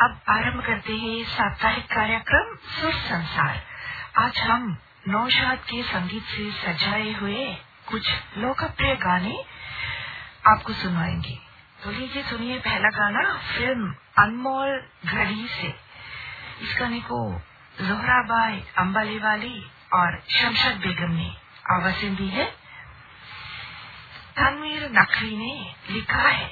अब आरंभ करते हैं साप्ताहिक कार्यक्रम सुर संसार। आज हम नौशाद के संगीत से सजाए हुए कुछ लोकप्रिय गाने आपको सुनाएँगे तो लीजिए, सुनिए पहला गाना, फ़िल्म अनमोल घड़ी से। इस गाने को जोहराबाई अम्बाले वाली और शमशद बेगम ने आवाज़ें दी है। तनवीर नकवी ने लिखा है।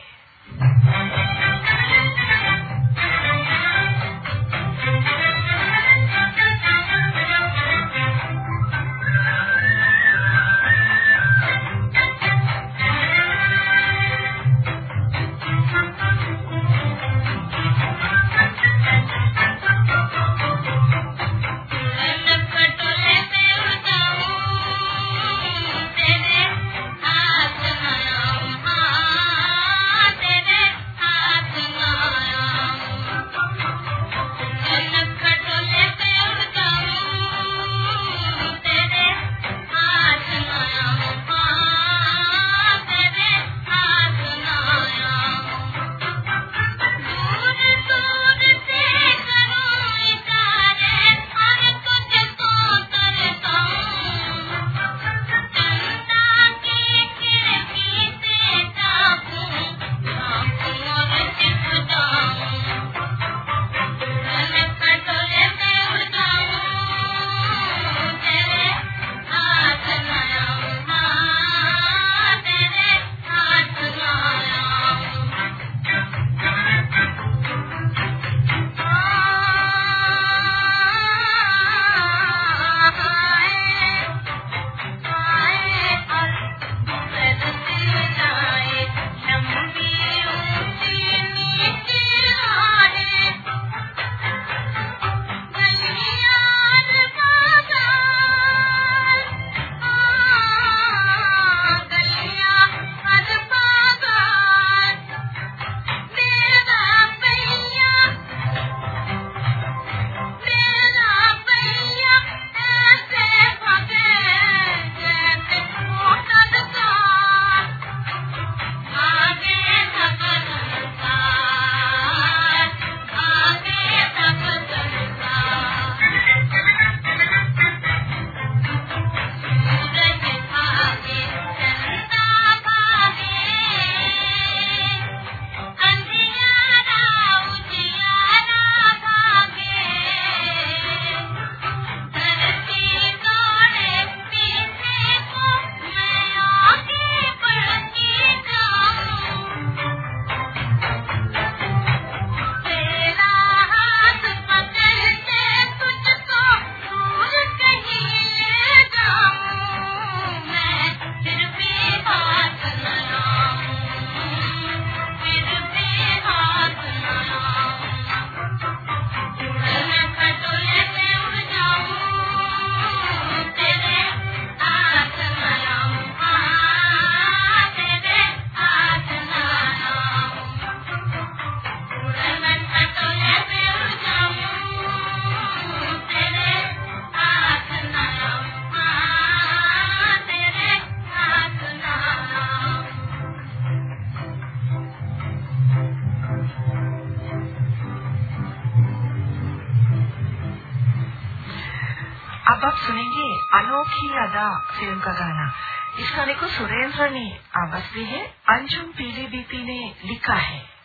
अंजुम पीले ने लिखा है।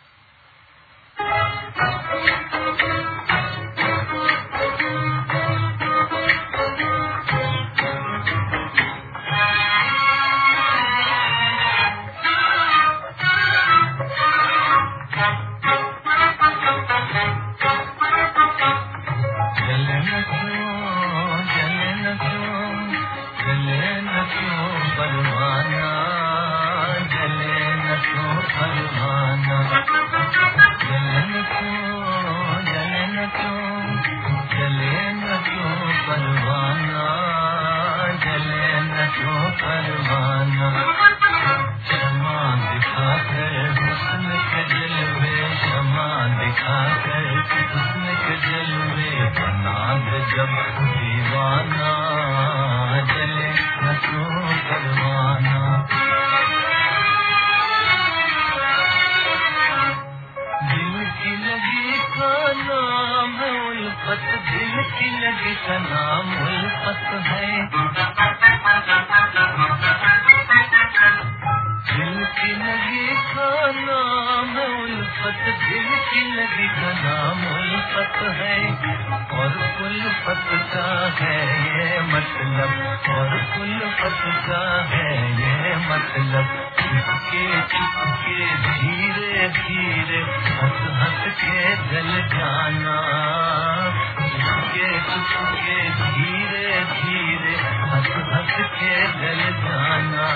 पत दिल की लगी का नाम उल्फत है और कुल पत का है ये मतलब और कुल पत का है ये मतलब। चुपके चुपके, धीरे धीरे, हस हस के जल जाना। चुपके चुपके, धीरे धीरे, हस हस के जल जाना।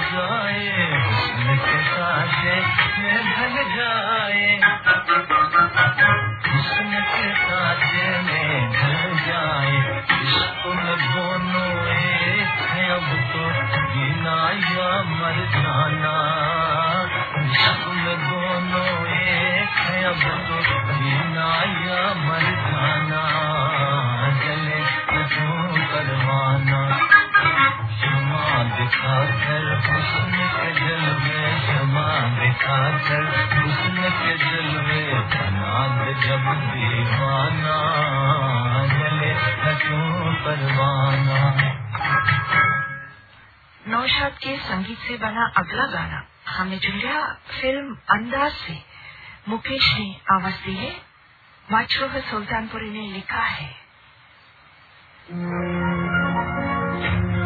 जाए हुस्न के साजे में ढल जाए। हुस्न के साजे में ढल जाए इश्क में दोनों अब तो जीना मर जाना। इश्क में दोनों एक है, अब तो जीना या मर बिठाकर के नौशाद के संगीत से बना अगला गाना, हमने चुन लिया फ़िल्म अंदाज से। मुकेश ने आवाज़ दी है। माचरोह सुल्तानपुरी ने लिखा है।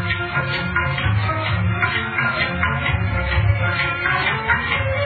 Thank you.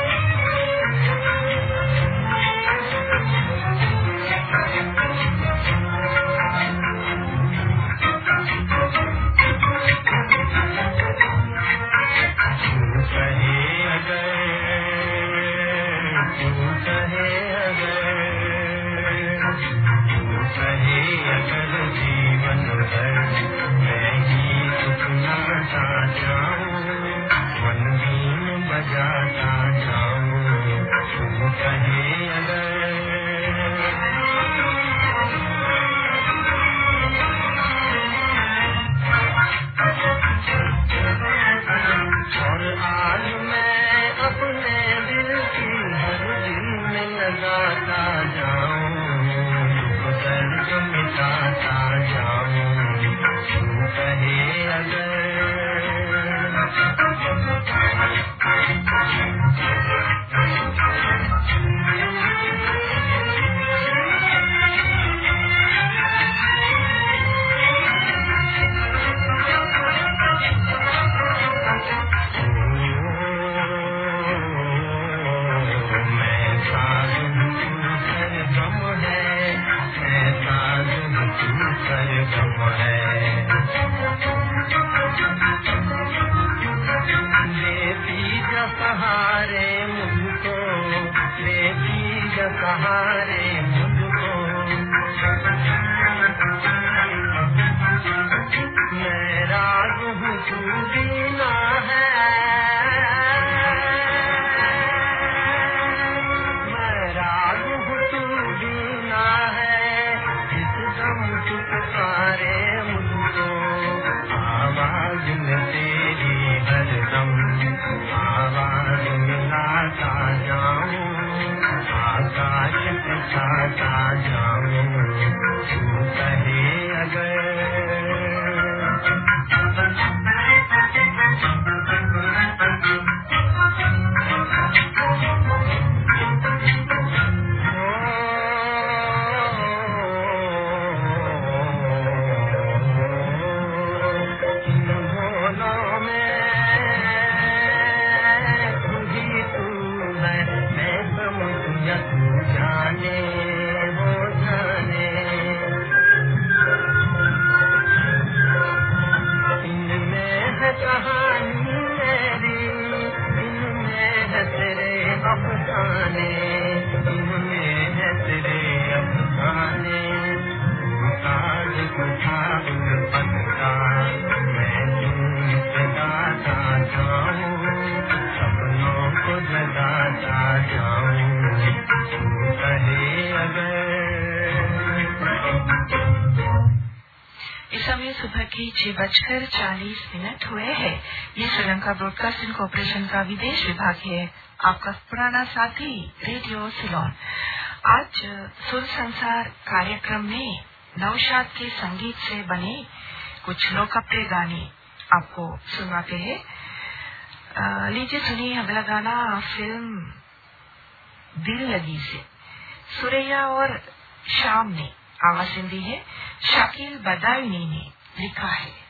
बजकर चालीस मिनट हुए हैं। ये श्रीलंका ब्रॉडकास्टिंग कॉरपोरेशन का विदेश विभाग है। आपका पुराना साथी, रेडियो सिलोन। आज, सुर संसार कार्यक्रम में नौशाद के संगीत से बने कुछ लोकप्रिय गाने आपको सुनाते हैं। लीजिए, सुनिए अगला गाना, फ़िल्म दिल लगी से। सुरैया और शाम ने आवाज़ दी है। शाकिल बदायनी ने लिखा है।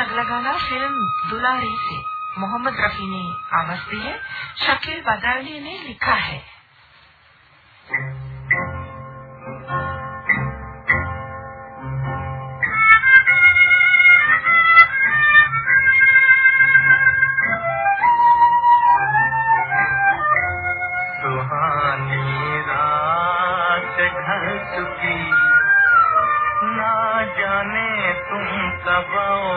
अगला गाना फ़िल्म दुलारी से। मोहम्मद रफी ने आवाज़ दी है। शकील बदाली ने लिखा है।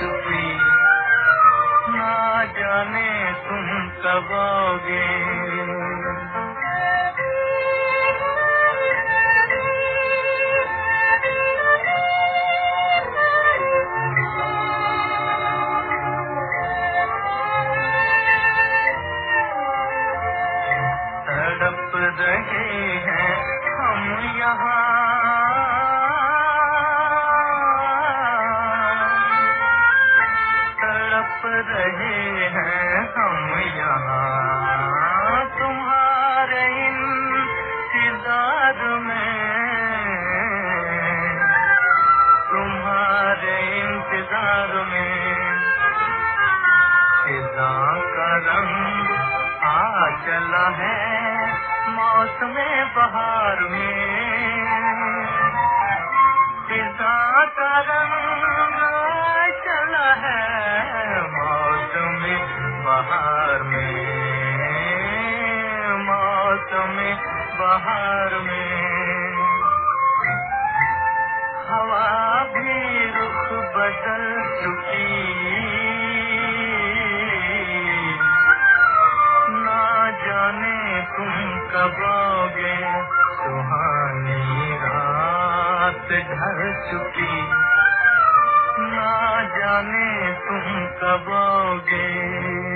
ढल ना जाने तुम कब आओगे। रहे हैं हम यहाँ तुम्हारे इंतज़ार में तुम्हारे इंतज़ार में फिजा का रंग आ चला है मौसम बहार में फिजा का रंग आ चला है बहार में मौसम बहार में। हवा भी रुख बदल चुकी। ना जाने तुम कब आओगे, सुहानी रात ढल चुकी। ना जाने तुम कब आओगे।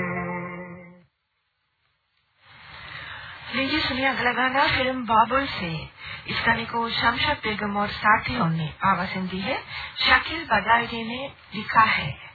लीजिए, सुनिए अगला गाना, फ़िल्म बाबुल से। इस गाने को शमशद बेगम और साथियों ने आवाज़ दी है। शकील बदायरी ने लिखा है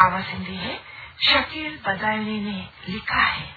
आवाज़ दी है शकील बदायनी ने लिखा है।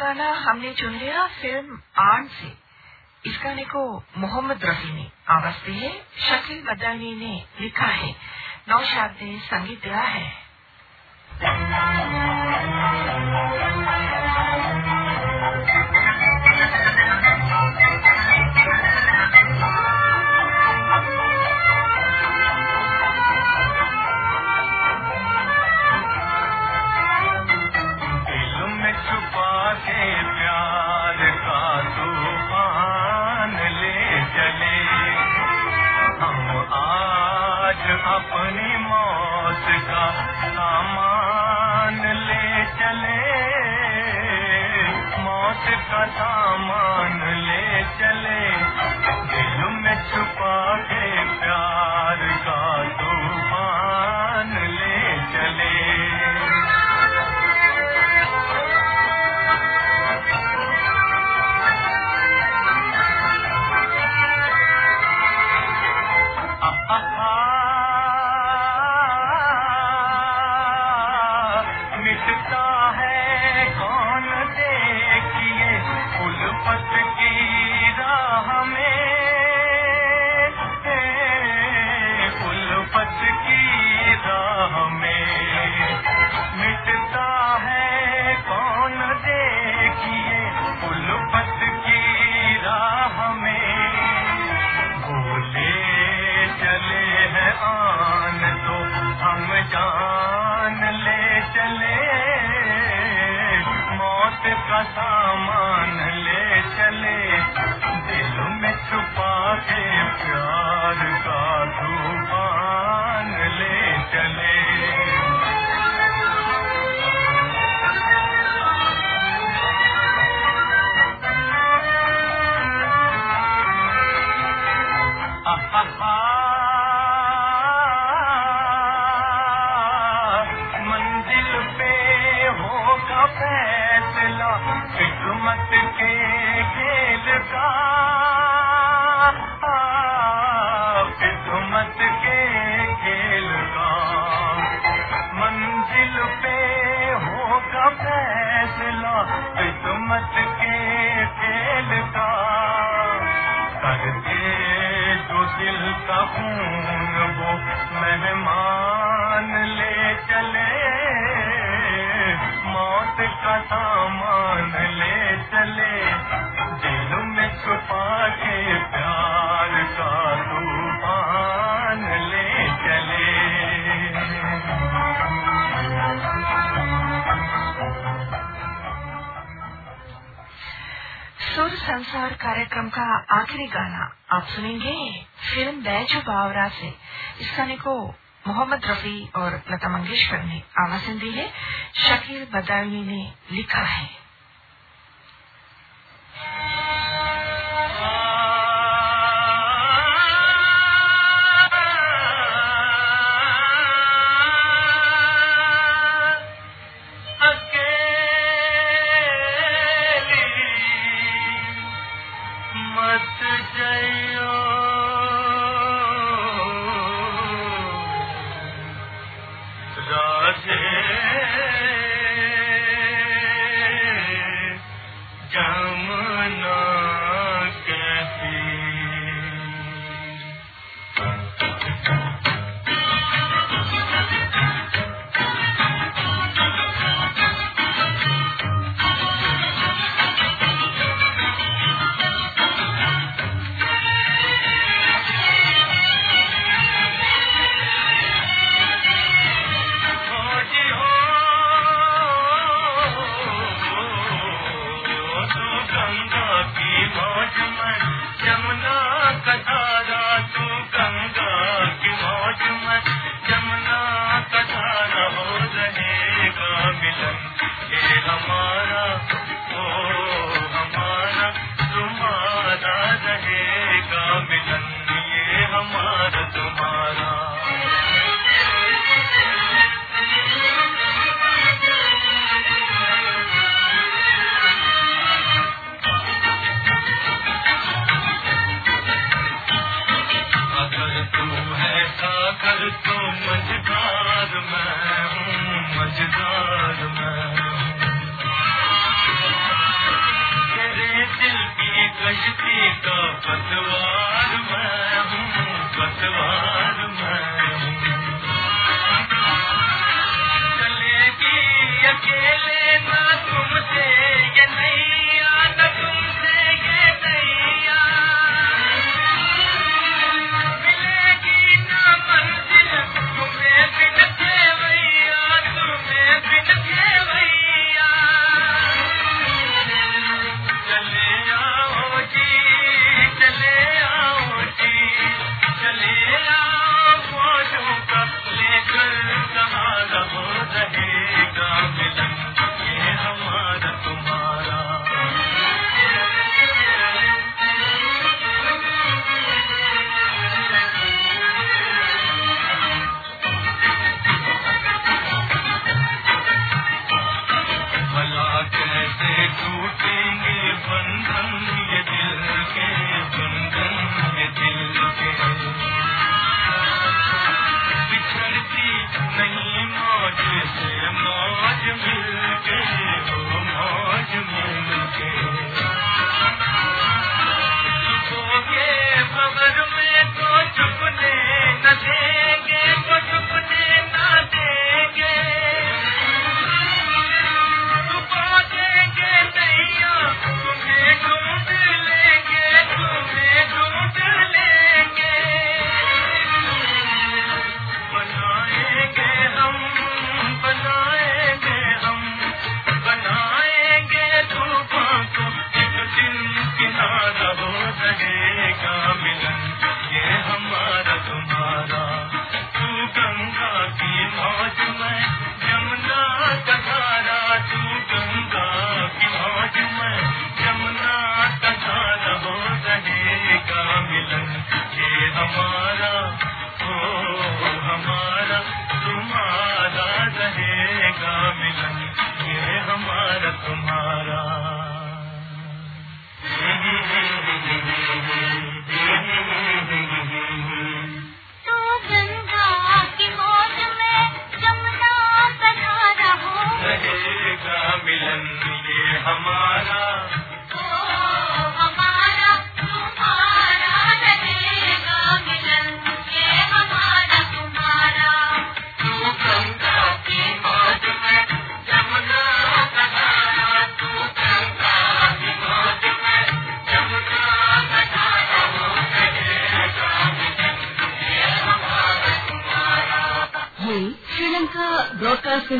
गाना हमने चुन लिया फ़िल्म आन से। इस गाने को मोहम्मद रफी ने आवाज़ दी है, शकील मदानी ने लिखा है, नौशाद ने संगीत दिया है। सामान ले चले। दिल में छुपा के जान ले चले मौत कान संसार कार्यक्रम का आखिरी गाना आप सुनेंगे, फ़िल्म बैजू बावरा से। इस गाने को मोहम्मद रफी और लता मंगेशकर ने आवाजन दी है। शकील बदायनी ने लिखा है। मैं हूँ मजेदार मैं you.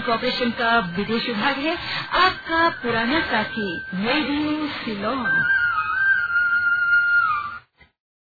कॉपरेशन का विदेश विभाग है। आपका पुराना साथी रेडियो सिलोन